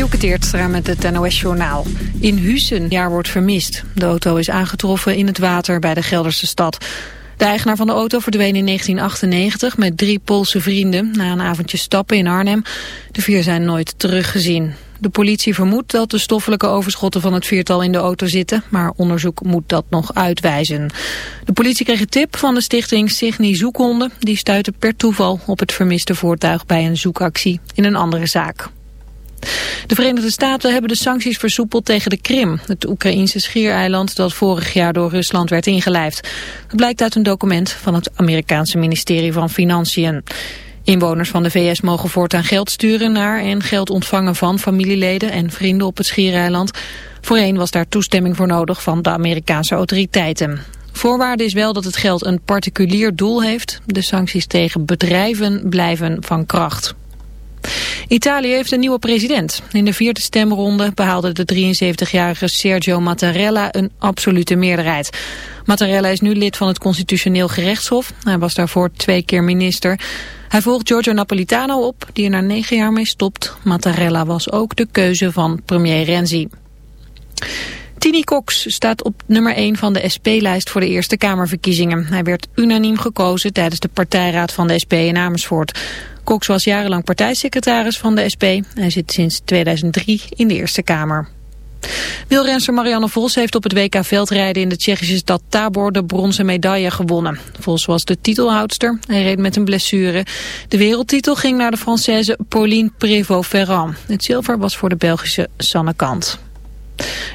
Joke met het NOS-journaal. In Hussen jaar wordt vermist. De auto is aangetroffen in het water bij de Gelderse stad. De eigenaar van de auto verdween in 1998 met drie Poolse vrienden... na een avondje stappen in Arnhem. De vier zijn nooit teruggezien. De politie vermoedt dat de stoffelijke overschotten van het viertal in de auto zitten, maar onderzoek moet dat nog uitwijzen. De politie kreeg een tip van de stichting Signy Zoekhonden. Die stuitte per toeval op het vermiste voertuig bij een zoekactie in een andere zaak. De Verenigde Staten hebben de sancties versoepeld tegen de Krim, het Oekraïnse schiereiland dat vorig jaar door Rusland werd ingelijfd. Dat blijkt uit een document van het Amerikaanse ministerie van Financiën. Inwoners van de VS mogen voortaan geld sturen naar en geld ontvangen van familieleden en vrienden op het schiereiland. Voorheen was daar toestemming voor nodig van de Amerikaanse autoriteiten. Voorwaarde is wel dat het geld een particulier doel heeft. De sancties tegen bedrijven blijven van kracht. Italië heeft een nieuwe president. In de vierde stemronde behaalde de 73-jarige Sergio Mattarella een absolute meerderheid. Mattarella is nu lid van het constitutioneel gerechtshof. Hij was daarvoor twee keer minister. Hij volgt Giorgio Napolitano op, die er na negen jaar mee stopt. Mattarella was ook de keuze van premier Renzi. Tini Cox staat op nummer 1 van de SP-lijst voor de Eerste Kamerverkiezingen. Hij werd unaniem gekozen tijdens de partijraad van de SP in Amersfoort. Cox was jarenlang partijsecretaris van de SP. Hij zit sinds 2003 in de Eerste Kamer. Wielrenster Marianne Vos heeft op het WK veldrijden in de Tsjechische stad Tabor de bronzen medaille gewonnen. Vos was de titelhoudster. Hij reed met een blessure. De wereldtitel ging naar de Française Pauline Prévost-Ferrand. Het zilver was voor de Belgische Sanne Kant.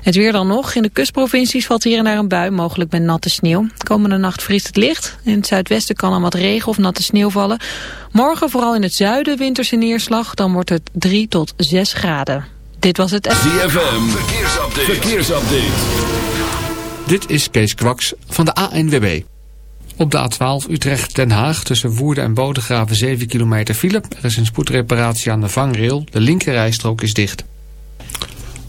Het weer dan nog. In de kustprovincies valt hier en daar een bui, mogelijk met natte sneeuw. Komende nacht vriest het licht. In het zuidwesten kan er wat regen of natte sneeuw vallen. Morgen vooral in het zuiden winterse neerslag. Dan wordt het 3 tot 6 graden. Dit was het... ZFM, verkeersupdate. verkeersupdate. Dit is Kees Kwaks van de ANWB. Op de A12 Utrecht-Den Haag tussen Woerden en Bodegraven 7 kilometer file. Er is een spoedreparatie aan de vangrail. De linkerrijstrook is dicht.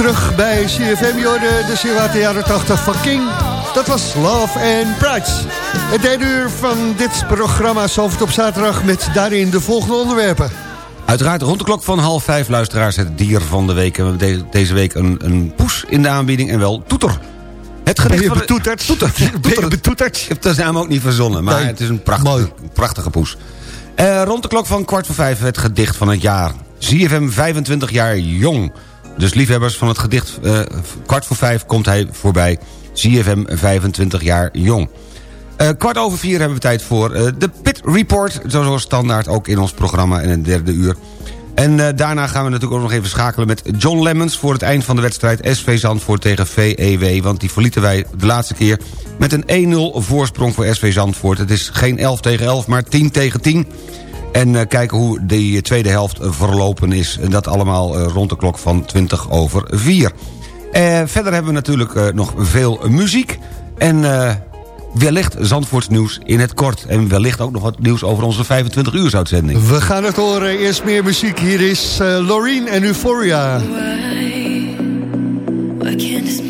Terug bij CFM Jorde, de uit de jaren 80 van King. Dat was Love and Pride. Het derde uur van dit programma Zalvert op zaterdag... met daarin de volgende onderwerpen. Uiteraard rond de klok van half vijf, luisteraars, het dier van de week. We hebben de- deze week een, een poes in de aanbieding en wel toeter. Het Ben gedicht je van de- betoeterd? Toeter. Ben je betoeterd? Ik heb de naam ook niet verzonnen, maar Nee. het is een prachtige, prachtige poes. Eh, rond de klok van kwart voor vijf het gedicht van het jaar. ZFM 25 jaar jong. Dus liefhebbers van het gedicht eh, kwart voor vijf komt hij voorbij. ZFM 25 jaar jong. Eh, kwart over vier hebben we tijd voor eh, de Pit Report. Zoals standaard ook in ons programma in het derde uur. En daarna gaan we natuurlijk ook nog even schakelen met John Lemmens... voor het eind van de wedstrijd SV Zandvoort tegen VEW. Want die verlieten wij de laatste keer met een 1-0 voorsprong voor SV Zandvoort. Het is geen 11 tegen 11, maar 10 tegen 10. En eh, kijken hoe die tweede helft verlopen is. En dat allemaal eh, rond de klok van 20 over 4. Eh, verder hebben we natuurlijk eh, nog veel muziek. En eh, wellicht Zandvoorts nieuws in het kort. En wellicht ook nog wat nieuws over onze 25 uur uitzending. We gaan het horen. Eerst meer muziek. Hier is eh Loreen en Euphoria. Why, why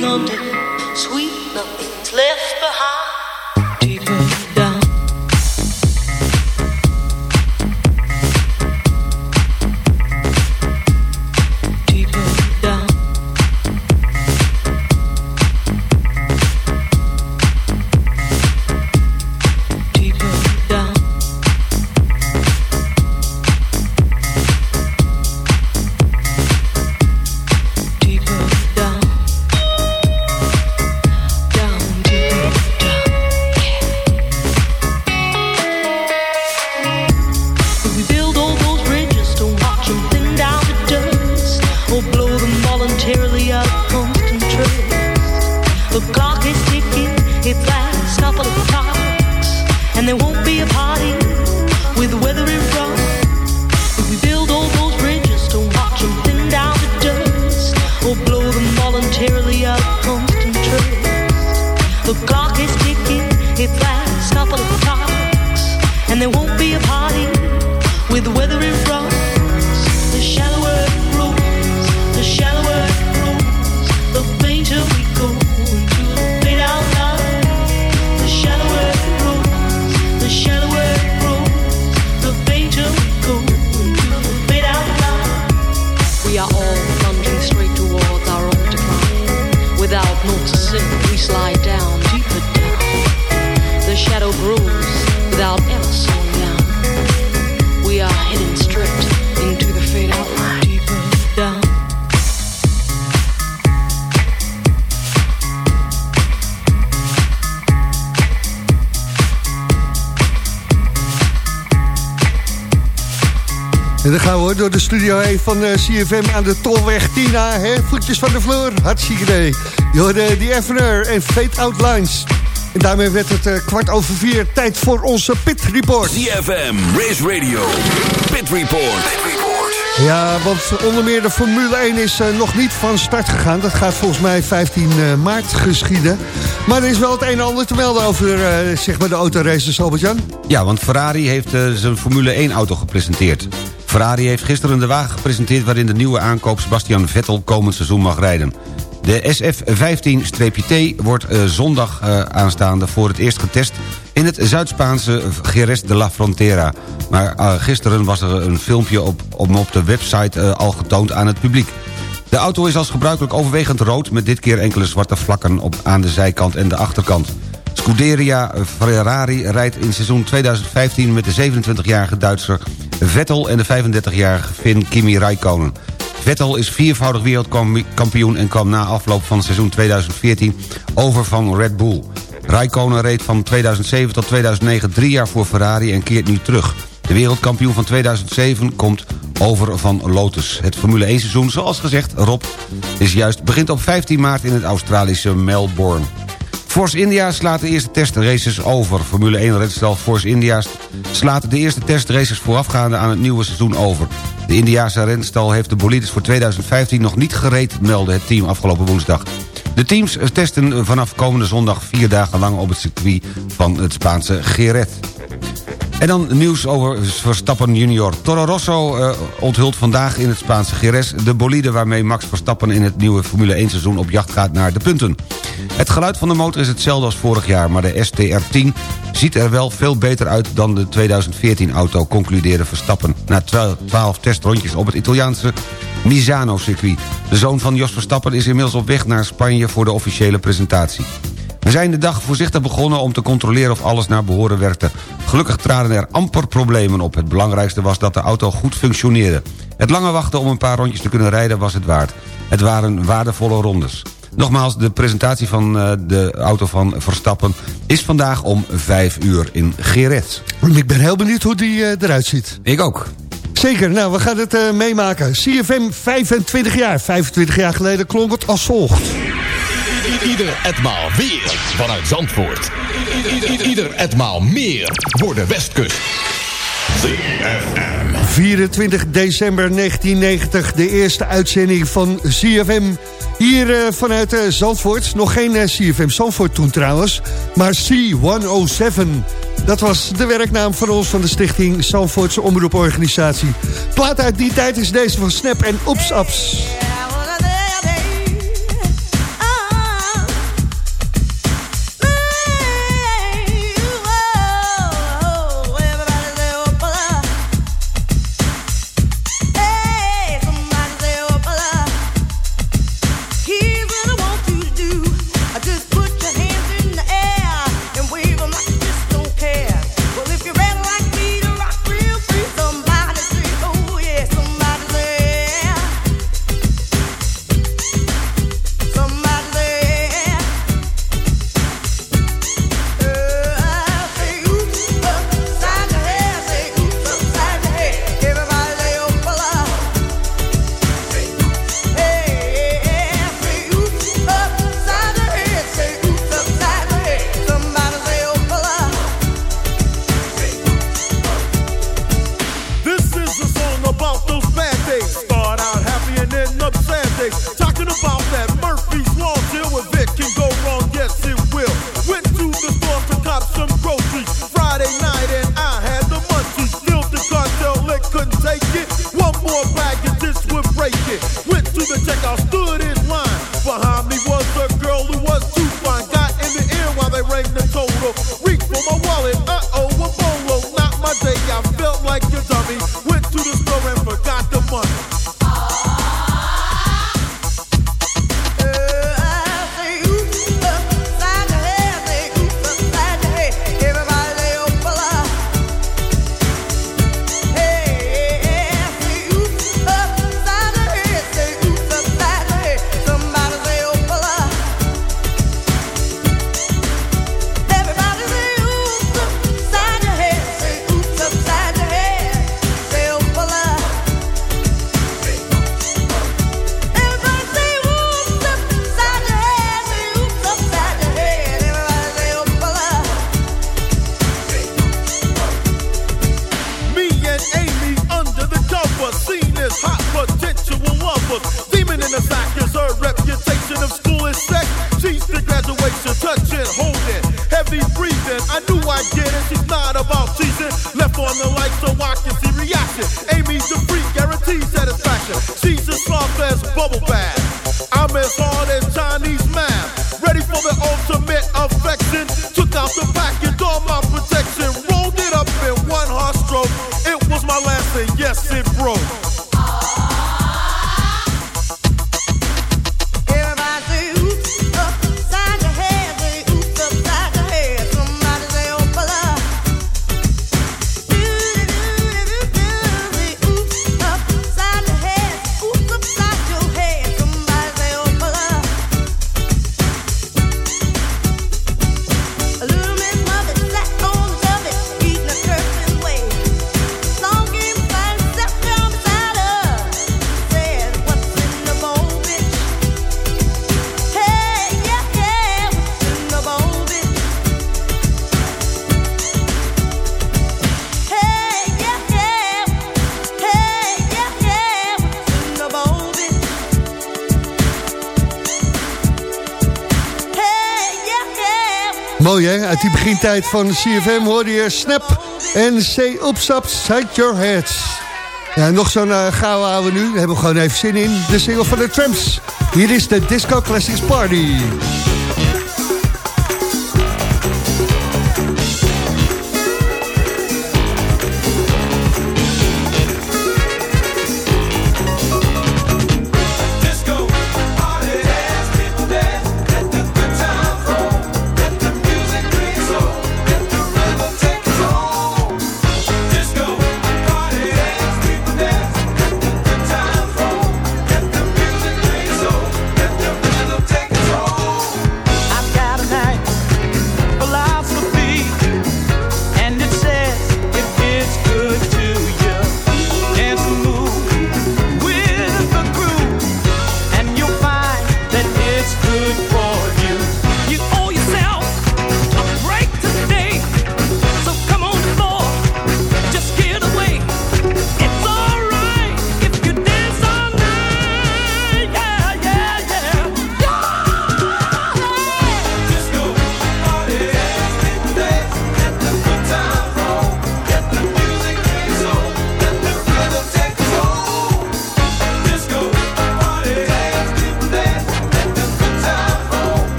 no studio van eh, CFM aan de Tolweg Tina. Hè? Voetjes van de vloer, hartstikke idee. Je hoorde die Evener en Fate Outlines. En daarmee werd het eh, kwart over vier. Tijd voor onze Pit Report. ZFM, Race Radio, Pit Report. Ja, want onder meer de Formule 1 is eh, nog niet van start gegaan. Dat gaat volgens mij 15 eh, maart geschieden. Maar er is wel het een en ander te melden over eh, zeg maar de autoraces, Albert-Jan. Ja, want Ferrari heeft eh, zijn Formule 1-auto gepresenteerd. Ferrari heeft gisteren de wagen gepresenteerd... waarin de nieuwe aankoop Sebastian Vettel komend seizoen mag rijden. De SF-15-T wordt eh, zondag eh, aanstaande voor het eerst getest... in het Zuid-Spaanse Jerez de la Frontera. Maar eh, gisteren was er een filmpje op, op, op de website al getoond aan het publiek. De auto is als gebruikelijk overwegend rood... met dit keer enkele zwarte vlakken op, aan de zijkant en de achterkant. Scuderia Ferrari rijdt in seizoen 2015 met de 27-jarige Duitser Vettel... en de 35-jarige Finn Kimi Räikkönen. Vettel is viervoudig wereldkampioen en kwam na afloop van seizoen 2014 over van Red Bull. Räikkönen reed van 2007 tot 2009 drie jaar voor Ferrari en keert nu terug. De wereldkampioen van 2007 komt over van Lotus. Het Formule 1 seizoen, zoals gezegd, Rob, is juist begint op 15 maart in het Australische Melbourne. Force India slaat de eerste testraces over. Formule 1 redstel Force India slaat de eerste testraces voorafgaande aan het nieuwe seizoen over. De Indiase renstal heeft de bolides voor 2015 nog niet gereed, meldde het team afgelopen woensdag. De teams testen vanaf komende zondag vier dagen lang op het circuit van het Spaanse Jerez. En dan nieuws over Verstappen junior. Toro Rosso eh, onthult vandaag in het Spaanse Jerez... de bolide waarmee Max Verstappen in het nieuwe Formule 1 seizoen op jacht gaat naar de punten. Het geluid van de motor is hetzelfde als vorig jaar... maar de STR10 ziet er wel veel beter uit dan de 2014-auto... concludeerde Verstappen na 12 testrondjes op het Italiaanse Misano-circuit. De zoon van Jos Verstappen is inmiddels op weg naar Spanje... voor de officiële presentatie. We zijn de dag voorzichtig begonnen om te controleren of alles naar behoren werkte. Gelukkig traden er amper problemen op. Het belangrijkste was dat de auto goed functioneerde. Het lange wachten om een paar rondjes te kunnen rijden was het waard. Het waren waardevolle rondes. Nogmaals, de presentatie van eh, de auto van Verstappen... is vandaag om 5 uur in Jerez. Ik ben heel benieuwd hoe die eh, eruit ziet. Ik ook. Zeker, nou, we gaan het eh, meemaken. CFM 25 jaar. 25 jaar geleden klonk het als volgt. Ieder etmaal weer vanuit Zandvoort. Ieder etmaal meer voor de Westkust. ZFM. 24 december 1990, de eerste uitzending van CFM. Hier eh, vanuit eh, Zandvoort. Nog geen eh, CFM Zandvoort toen trouwens, maar C107. Dat was de werknaam van ons van de stichting Zandvoortse Omroeporganisatie. Plaat uit die tijd is deze van Snap en Oeps Ups. Uit die begintijd van CFM hoorde je Snap en C Upsap Side Your heads. Ja, nog zo'n eh, uh, houden houden nu. Daar hebben we gewoon even zin in. De single van de Tramps. Hier is de Disco Classics Party.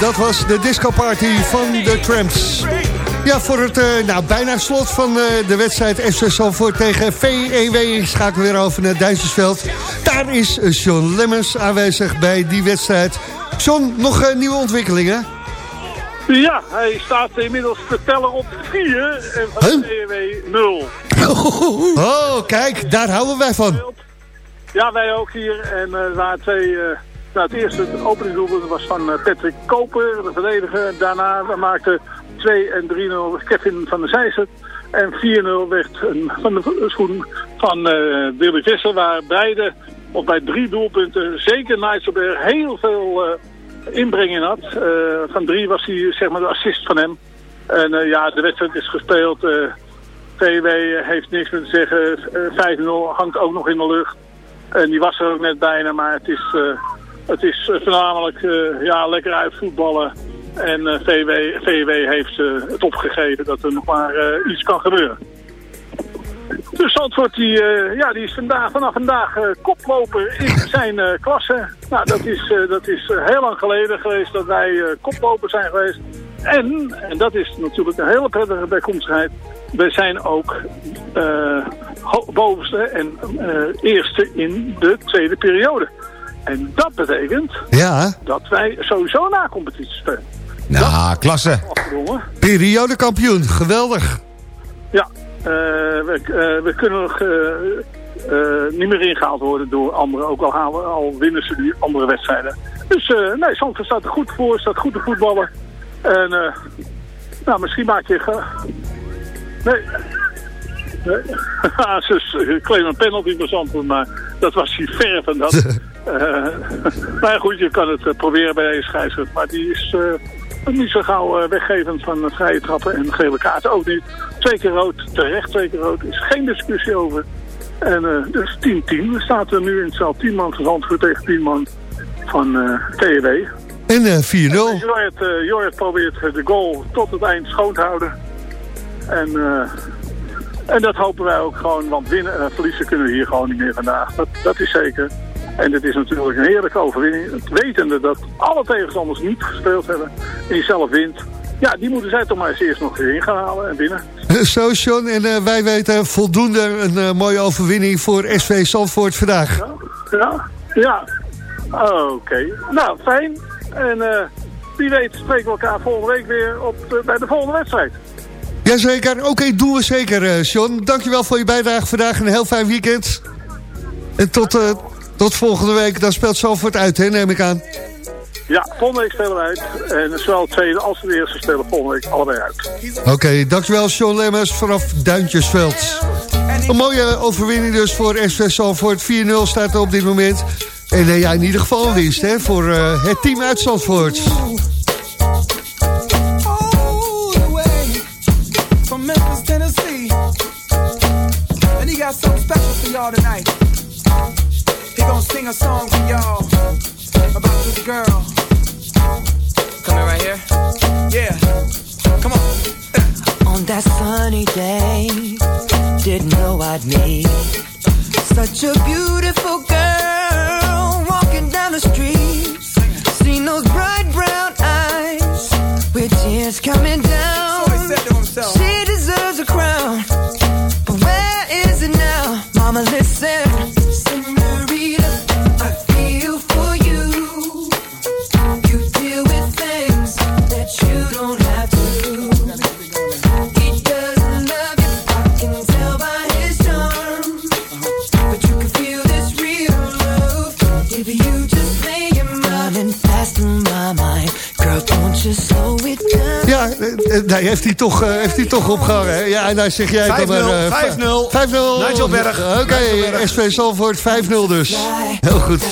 Dat was de disco party van de Tramps. Ja, voor het eh, nou, bijna slot van eh, de wedstrijd FC Zandvoort tegen VEW... schakelen we weer over naar Duitsersveld. Daar is John Lemmers aanwezig bij die wedstrijd. John, nog eh, nieuwe ontwikkelingen? Ja, hij staat inmiddels te tellen op 4 en van de EW 0. Oh, kijk, daar houden wij van. Ja, wij ook hier. En er waren twee... nou, het eerste, het openingsdoelpunt was van eh, Patrick Koper, de verdediger. Daarna maakte 2 en 3-0 Kevin van der Zijsen. En 4-0 werd van de schoen van eh Willy Visser, waar beide, of bij drie doelpunten, zeker Nijsselberg, heel veel eh, inbreng in had. Eh, van drie was hij zeg maar de assist van hem. En eh, ja, de wedstrijd is gespeeld. VW heeft niks meer te zeggen. Eh, 5-0 hangt ook nog in de lucht. En die was er ook net bijna, maar het is, het is eh, voornamelijk eh, ja, lekker uitvoetballen. En eh, VW, heeft het opgegeven dat er nog maar iets kan gebeuren. Dus Zandvoort die, ja, die is vandaag, vanaf vandaag eh, koploper in zijn eh, klasse. Nou, dat is, dat is heel lang geleden geweest dat wij koploper zijn geweest. En, en dat is natuurlijk een hele prettige bijkomstigheid, we zijn ook bovenste en eerste in de tweede periode. En dat betekent Ja, dat wij sowieso na competitie spelen. Nou, klasse. Periodekampioen, geweldig. Ja, eh, we, eh, we kunnen nog eh, niet meer ingehaald worden door anderen. Ook al, halen, al winnen ze die andere wedstrijden. Dus nee, Zandvoort staat er goed voor, staat goed te voetballen. En nou, misschien maak je... Nee. Nee. Ah, ze claimen een penalty voor Zandvoort, maar dat was hij ver van dat. Eh, maar ja, goed, je kan het eh, proberen bij deze scheidsrechter. Maar die is eh, niet zo gauw eh, weggevend van eh, vrije trappen en gele kaarten ook niet. Twee keer rood, terecht twee keer rood. is geen discussie over. En eh, dus 10-10. We staan er nu in het spel 10 man van tegen 10 man van eh TEW. En eh, 4-0. Jorrit, eh, Jorrit probeert eh, de goal tot het eind schoon te houden. En, eh, en dat hopen wij ook gewoon, want winnen en verliezen kunnen we hier gewoon niet meer vandaag. Dat, dat is zeker. En dit is natuurlijk een heerlijke overwinning. Het wetende dat alle tegenstanders niet gespeeld hebben en je zelf wint. Ja, die moeten zij toch maar eens eerst nog weer in gaan halen en winnen. Zo, John, en eh, wij weten voldoende een eh, mooie overwinning voor SV Zandvoort vandaag. Ja, ja. Oké. Nou, fijn. En eh, wie weet spreken we elkaar volgende week weer op, de- bij de volgende wedstrijd. Jazeker, oké, doen we zeker, eh, John. Dankjewel voor je bijdrage vandaag. Een heel fijn weekend. En tot, eh, tot volgende week. Dan speelt Zandvoort uit, hè, neem ik aan. Ja, volgende week spelen we uit. En zowel het tweede als de eerste spelen volgende week allebei uit. Oké, dankjewel, John Lemmers vanaf Duintjesveld. Een mooie overwinning dus voor SV Zandvoort. 4-0 staat er op dit moment. En eh, ja, in ieder geval een winst hè, voor eh, het team uit Zandvoort. all the way from Memphis, Tennessee. And he got something special for y'all tonight. Sing a song for y'all about this girl. Coming right here? Yeah. Come on. On that sunny day, didn't know I'd meet such a beautiful girl walking down the street. Nee, heeft hij toch, eh, heeft hij toch opgehangen. hè? Ja, en dan zeg jij dan 5-0, maar... eh, 5-0. 5-0. Nigel Berg. Oké, Berg. SV Zandvoort 5-0 dus. Heel goed.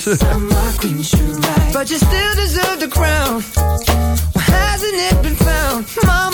But you still deserve the crown. Hasn't it been found? Mama,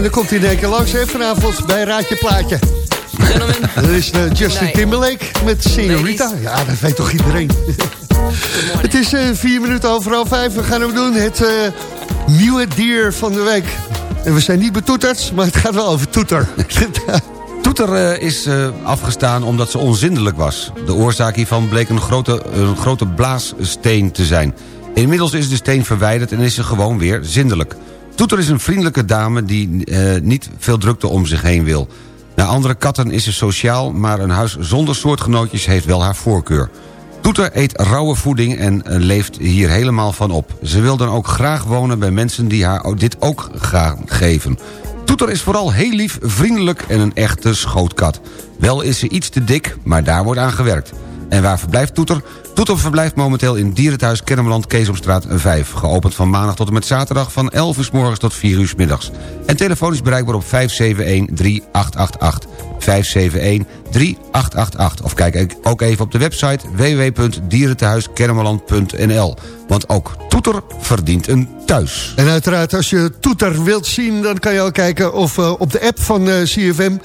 Ja, dan komt hij in één keer langs hè, vanavond bij Raadje Plaatje. Dat is eh, Justin Nee. Timberlake met Senorita. Ja, dat weet toch iedereen. Het is eh, vier minuten overal vijf. We gaan hem doen. Het eh, nieuwe dier van de week. En we zijn niet betoeterd, maar het gaat wel over toeter. Toeter is eh, afgestaan omdat ze onzindelijk was. De oorzaak hiervan bleek een grote, een grote blaassteen te zijn. Inmiddels is de steen verwijderd en is ze gewoon weer zindelijk. Toeter is een vriendelijke dame die eh, niet veel drukte om zich heen wil. Naar andere katten is ze sociaal, maar een huis zonder soortgenootjes heeft wel haar voorkeur. Toeter eet rauwe voeding en eh, leeft hier helemaal van op. Ze wil dan ook graag wonen bij mensen die haar dit ook gaan geven. Toeter is vooral heel lief, vriendelijk en een echte schootkat. Wel is ze iets te dik, maar daar wordt aan gewerkt. En waar verblijft Toeter? Toeter verblijft momenteel in Dierenthuis Kennemerland Keesomstraat 5. Geopend van maandag tot en met zaterdag van 11 uur s morgens tot 4 uur s middags. En telefonisch bereikbaar op 571-3888. 571-3888. Of kijk ook even op de website www.dierentehuiskennemerland.nl. Want ook Toeter verdient een thuis. En uiteraard, als je toeter wilt zien... dan kan je ook kijken of eh, op de app van eh, CFM...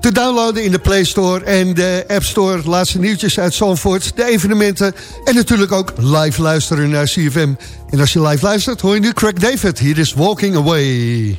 te downloaden in de Play Store en de App Store. Laatste nieuwtjes uit Zandvoort, de evenementen... en natuurlijk ook live luisteren naar CFM. En als je live luistert, hoor je nu Craig David. Hier is Walking Away.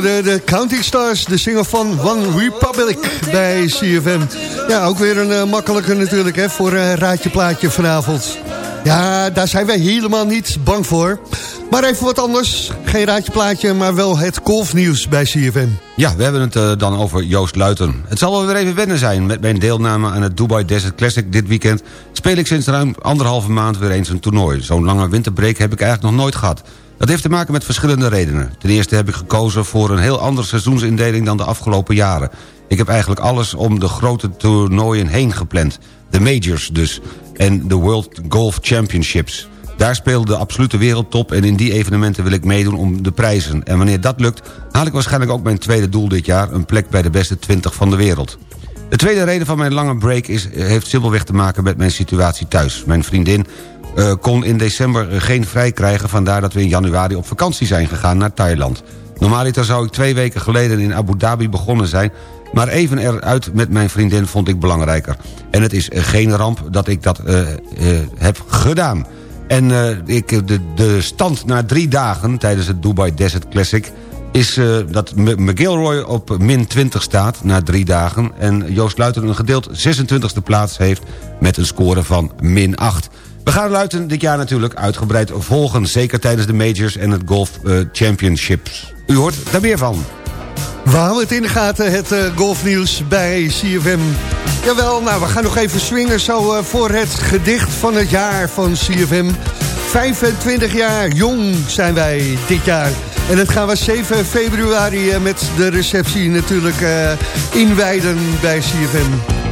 Hoorde de Counting Stars, de single van One Republic bij CFM. Ja, ook weer een eh, makkelijke natuurlijk hè, voor een raadje plaatje vanavond. Ja, daar zijn wij helemaal niet bang voor. Maar even wat anders. Geen raadje plaatje, maar wel het golfnieuws bij CFM. Ja, we hebben het eh, dan over Joost Luiten. Het zal wel weer even wennen zijn. Met mijn deelname aan het Dubai Desert Classic dit weekend... speel ik sinds ruim anderhalve maand weer eens een toernooi. Zo'n lange winterbreak heb ik eigenlijk nog nooit gehad. Dat heeft te maken met verschillende redenen. Ten eerste heb ik gekozen voor een heel andere seizoensindeling dan de afgelopen jaren. Ik heb eigenlijk alles om de grote toernooien heen gepland. De majors dus. En de World Golf Championships. Daar speelt de absolute wereldtop en in die evenementen wil ik meedoen om de prijzen. En wanneer dat lukt, haal ik waarschijnlijk ook mijn tweede doel dit jaar... een plek bij de beste 20 van de wereld. De tweede reden van mijn lange break is, heeft simpelweg te maken met mijn situatie thuis. Mijn vriendin eh, kon in december eh, geen vrij krijgen... vandaar dat we in januari op vakantie zijn gegaan naar Thailand. Normaliter zou ik twee weken geleden in Abu Dhabi begonnen zijn... maar even eruit met mijn vriendin vond ik belangrijker. En het is geen ramp dat ik dat eh, eh, heb gedaan. En eh, ik, de, de stand na drie dagen tijdens het Dubai Desert Classic is dat M- McIlroy op min 20 staat na drie dagen... en Joost Luiten een gedeeld 26e plaats heeft met een score van min 8. We gaan Luiten dit jaar natuurlijk uitgebreid volgen... zeker tijdens de majors en het Golf Championships. U hoort daar meer van. We houden het in de gaten, het eh, golfnieuws bij CFM. Jawel, nou, we gaan nog even swingen zo eh, voor het gedicht van het jaar van CFM. 25 jaar jong zijn wij dit jaar. En dat gaan we 7 februari eh, met de receptie natuurlijk inwijden bij CFM.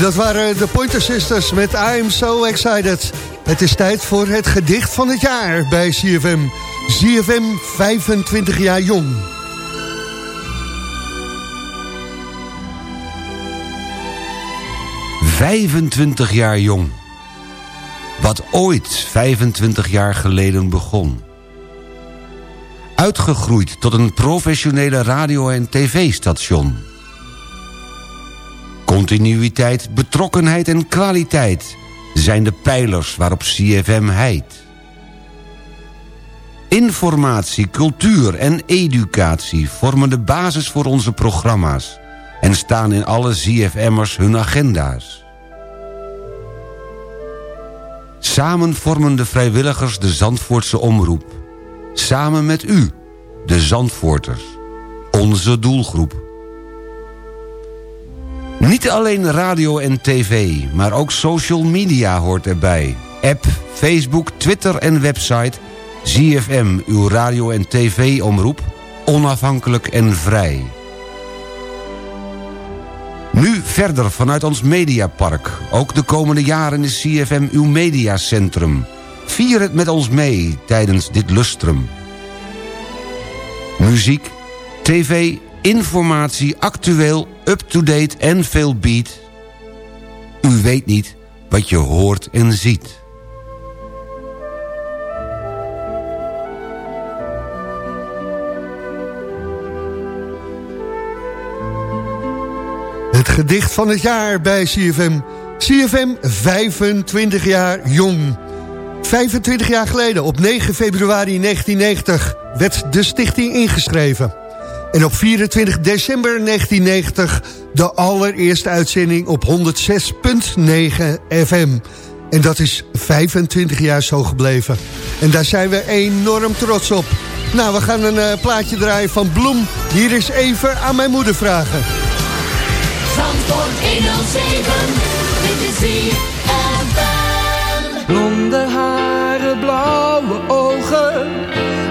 Dat waren de Pointer Sisters met I Am So Excited. Het is tijd voor het gedicht van het jaar bij CFM. CFM 25 jaar jong. ...25 jaar jong. Wat ooit 25 jaar geleden begon. Uitgegroeid tot een professionele radio- en tv-station. Continuïteit, betrokkenheid en kwaliteit... zijn de pijlers waarop CFM heidt. Informatie, cultuur en educatie vormen de basis voor onze programma's... en staan in alle ZFM'ers hun agenda's. Samen vormen de vrijwilligers de Zandvoortse Omroep. Samen met u, de Zandvoorters. Onze doelgroep. Niet alleen radio en tv, maar ook social media hoort erbij. App, Facebook, Twitter en website... ZFM, uw radio- en tv-omroep, onafhankelijk en vrij. Nu verder vanuit ons Mediapark. Ook de komende jaren is CFM uw mediacentrum. Vier het met ons mee tijdens dit lustrum. Muziek, tv, informatie, actueel, up-to-date en veel beat. U weet niet wat je hoort en ziet. Het gedicht van het jaar bij CFM. CFM 25 jaar jong. 25 jaar geleden, op 9 februari 1990, werd de stichting ingeschreven. En op 24 december 1990 de allereerste uitzending op 106.9 FM. En dat is 25 jaar zo gebleven. En daar zijn we enorm trots op. Nou, we gaan een eh, plaatje draaien van Bloem. Hier is even aan mijn moeder vragen. Zandvoort 107, dit is ZFM. Blonde haren, blauwe ogen,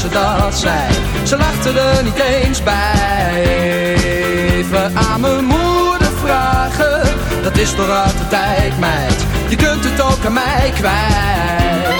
Ze dat. Ze lachte er niet eens bij. Even aan mijn moeder vragen. Dat is toch uit de tijd, meid. Je kunt het ook aan mij kwijt.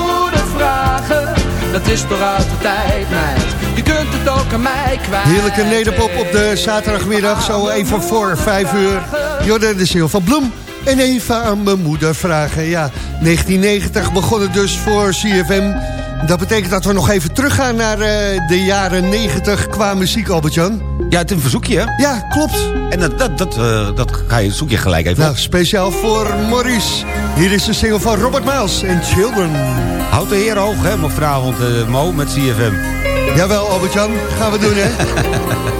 Dat is toch uit de tijd, meid. Je kunt het ook aan mij kwijt. Heerlijke nederpop op de zaterdagmiddag, zo even voor vijf uur. Jorden de Ziel van Bloem. En even aan mijn moeder vragen. Ja, 1990 begon het dus voor CFM. Dat betekent dat we nog even teruggaan naar eh, de jaren 90 qua muziek, Albert-Jan. Ja, het is een verzoekje, hè? Ja, klopt. En dat, dat, dat, eh, dat ga je, zoek je gelijk even Nou, op. speciaal voor Maurice. Hier is de single van Robert Miles en Children. Houd de heer hoog, hè, vanavond, eh, Mo, met CFM. Jawel, Albert-Jan. Gaan we doen, hè?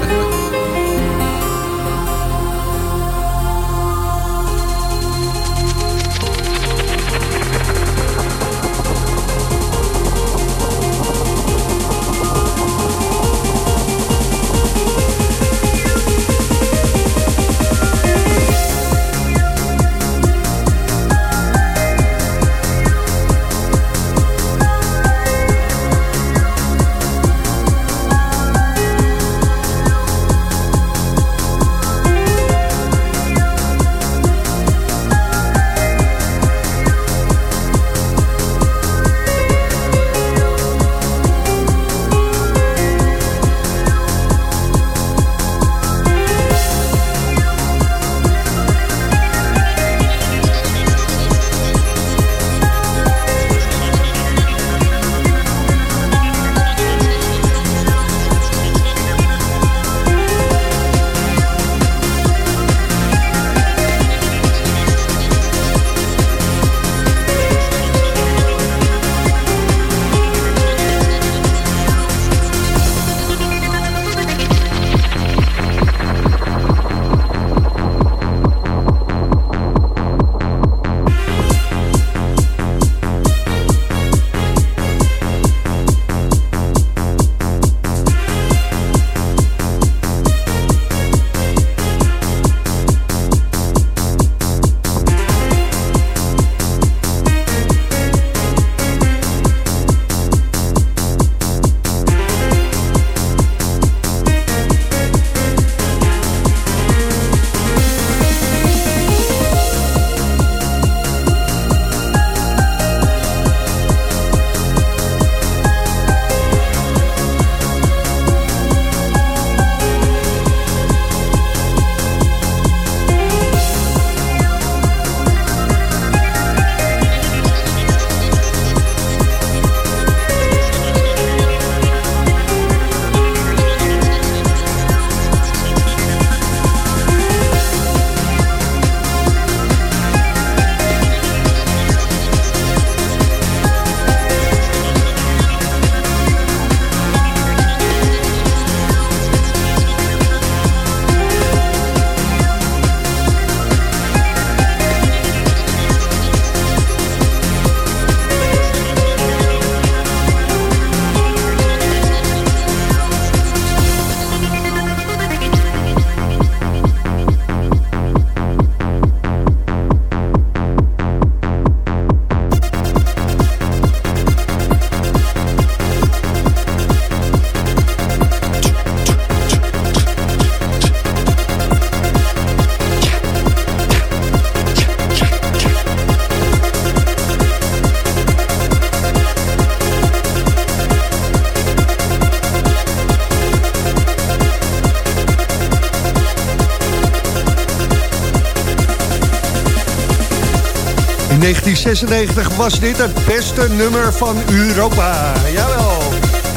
1996 was dit het beste nummer van Europa. Jawel.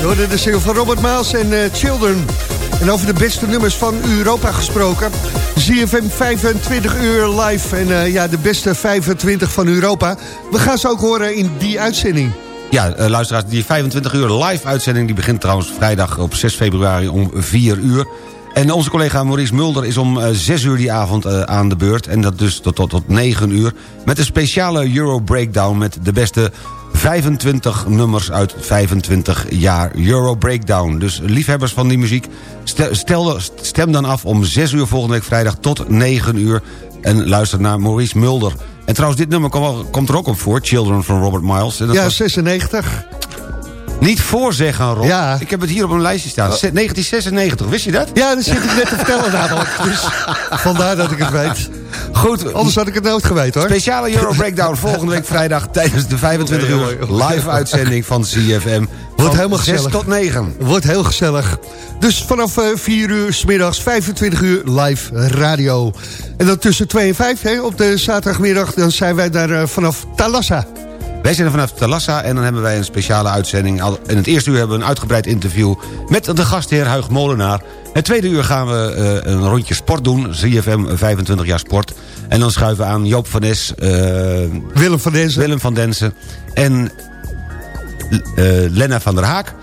Hoorde de single van Robert Miles en eh, Children. En over de beste nummers van Europa gesproken. ZFM 25 uur live. En eh, ja, de beste 25 van Europa. We gaan ze ook horen in die uitzending. Ja, eh, luisteraars, die 25 uur live uitzending... die begint trouwens vrijdag op 6 februari om 4 uur. En onze collega Maurice Mulder is om eh, 6 uur die avond eh, aan de beurt. En dat dus tot, tot, tot 9 uur. Met een speciale Euro Breakdown met de beste 25 nummers uit 25 jaar Euro Breakdown. Dus liefhebbers van die muziek, stel, stem dan af om 6 uur volgende week vrijdag tot 9 uur. En luister naar Maurice Mulder. En trouwens, dit nummer komt, er ook op voor, Children van Robert Miles. En dat Ja, was- 96. Niet voorzeggen, Rob. Ja. Ik heb het hier op een lijstje staan. Oh. Se- 1996, wist je dat? Ja, dat zit ik net te vertellen namelijk. Dus vandaar dat ik het weet. Goed. Anders had ik het nooit geweten hoor. Speciale Euro Breakdown volgende week vrijdag... tijdens de 25 uur live uitzending van CFM. Wordt helemaal 6 gezellig. tot 9. Wordt heel gezellig. Dus vanaf eh, 4 uur s middags, 25 uur live radio. En dan tussen 2 en 5 hè, op de zaterdagmiddag... dan zijn wij daar eh, vanaf Talassa. Wij zijn er vanaf Talassa en dan hebben wij een speciale uitzending. In het eerste uur hebben we een uitgebreid interview... met de gastheer Huig Molenaar. Het tweede uur gaan we eh, een rondje sport doen. ZFM 25 jaar sport. En dan schuiven we aan Joop van Nes... eh, Willem van Denzen. Willem van Densen en eh, Lenna van der Haak.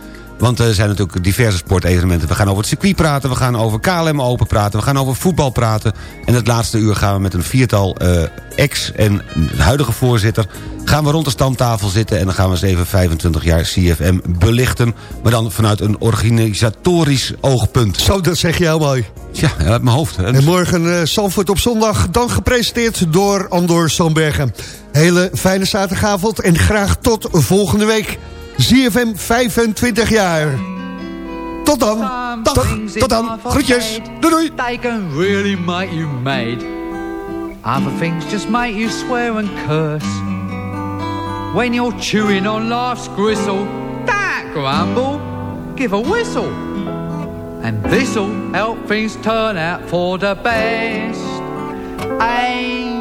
Want er zijn natuurlijk diverse sportevenementen. We gaan over het circuit praten, we gaan over KLM Open praten... we gaan over voetbal praten. En het laatste uur gaan we met een viertal eh, ex- en huidige voorzitter... gaan we rond de standtafel zitten... en dan gaan we eens even 25 jaar CFM belichten... maar dan vanuit een organisatorisch oogpunt. Zo, dat zeg je heel mooi. Ja, uit mijn hoofd. Hè. En morgen eh Zandvoort op zondag, dan gepresenteerd door Andor Sandbergen. Hele fijne zaterdagavond en graag tot volgende week. ZFM 25 jaar. Tot dan. Tot, tot dan. Groetjes. Doei doei. They can really make you mad. Other things just make you swear and curse. When you're chewing on life's gristle, don't grumble, give a whistle. And this'll help things turn out for the best. And